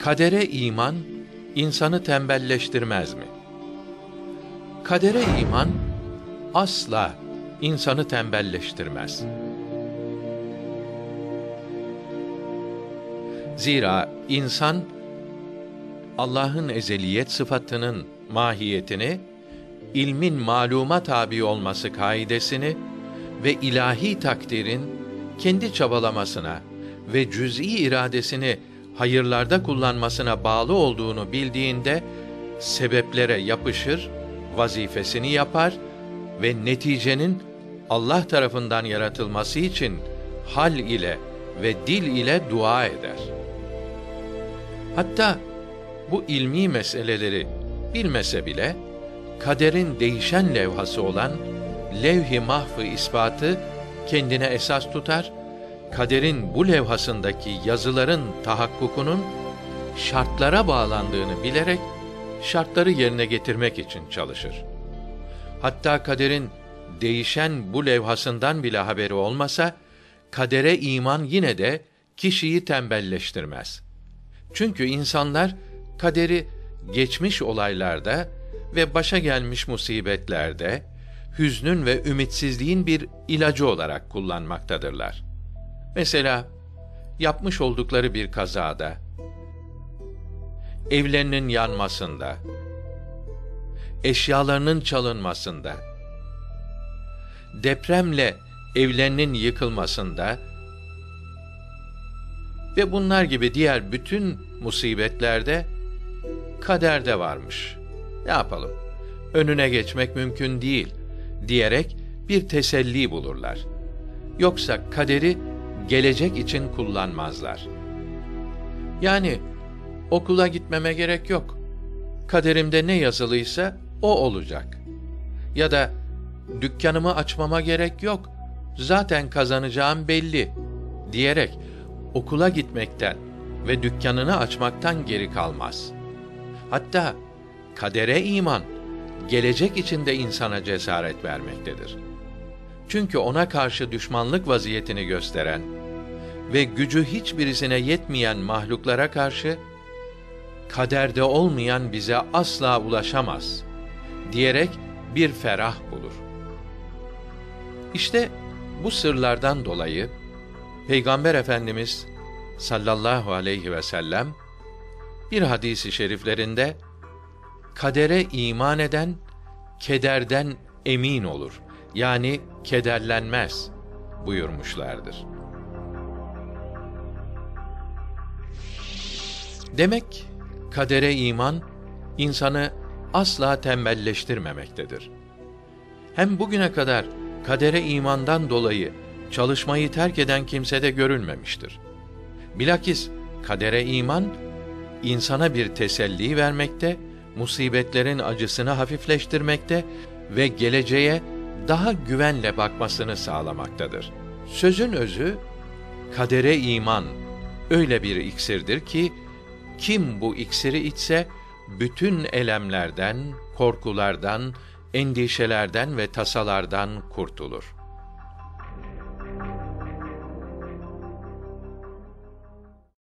Kadere iman insanı tembelleştirmez mi? Kadere iman asla insanı tembelleştirmez. Zira insan Allah'ın ezeliyet sıfatının mahiyetini, ilmin maluma tabi olması kaidesini ve ilahi takdirin kendi çabalamasına ve cüz'i iradesini hayırlarda kullanmasına bağlı olduğunu bildiğinde sebeplere yapışır, vazifesini yapar ve neticenin Allah tarafından yaratılması için hal ile ve dil ile dua eder. Hatta bu ilmi meseleleri bilmese bile kaderin değişen levhası olan levh-i mahfı ispatı kendine esas tutar kaderin bu levhasındaki yazıların tahakkukunun şartlara bağlandığını bilerek şartları yerine getirmek için çalışır. Hatta kaderin değişen bu levhasından bile haberi olmasa kadere iman yine de kişiyi tembelleştirmez. Çünkü insanlar kaderi geçmiş olaylarda ve başa gelmiş musibetlerde hüznün ve ümitsizliğin bir ilacı olarak kullanmaktadırlar. Mesela yapmış oldukları bir kazada, evlerinin yanmasında, eşyalarının çalınmasında, depremle evlerinin yıkılmasında ve bunlar gibi diğer bütün musibetlerde kaderde varmış. Ne yapalım? Önüne geçmek mümkün değil diyerek bir teselli bulurlar. Yoksa kaderi gelecek için kullanmazlar. Yani okula gitmeme gerek yok. Kaderimde ne yazılıysa o olacak. Ya da dükkanımı açmama gerek yok. Zaten kazanacağım belli diyerek okula gitmekten ve dükkanını açmaktan geri kalmaz. Hatta kadere iman gelecek içinde insana cesaret vermektedir. Çünkü ona karşı düşmanlık vaziyetini gösteren ve gücü hiçbirisine yetmeyen mahluklara karşı kaderde olmayan bize asla ulaşamaz diyerek bir ferah bulur. İşte bu sırlardan dolayı Peygamber Efendimiz sallallahu aleyhi ve sellem bir hadisi şeriflerinde kadere iman eden kederden emin olur. Yani kederlenmez buyurmuşlardır. Demek kadere iman insanı asla tembelleştirmemektedir. Hem bugüne kadar kadere imandan dolayı çalışmayı terk eden kimse de görülmemiştir. Bilakis kadere iman insana bir teselli vermekte, musibetlerin acısını hafifleştirmekte ve geleceğe daha güvenle bakmasını sağlamaktadır. Sözün özü kadere iman öyle bir iksirdir ki kim bu iksiri içse bütün elemlerden, korkulardan, endişelerden ve tasalardan kurtulur.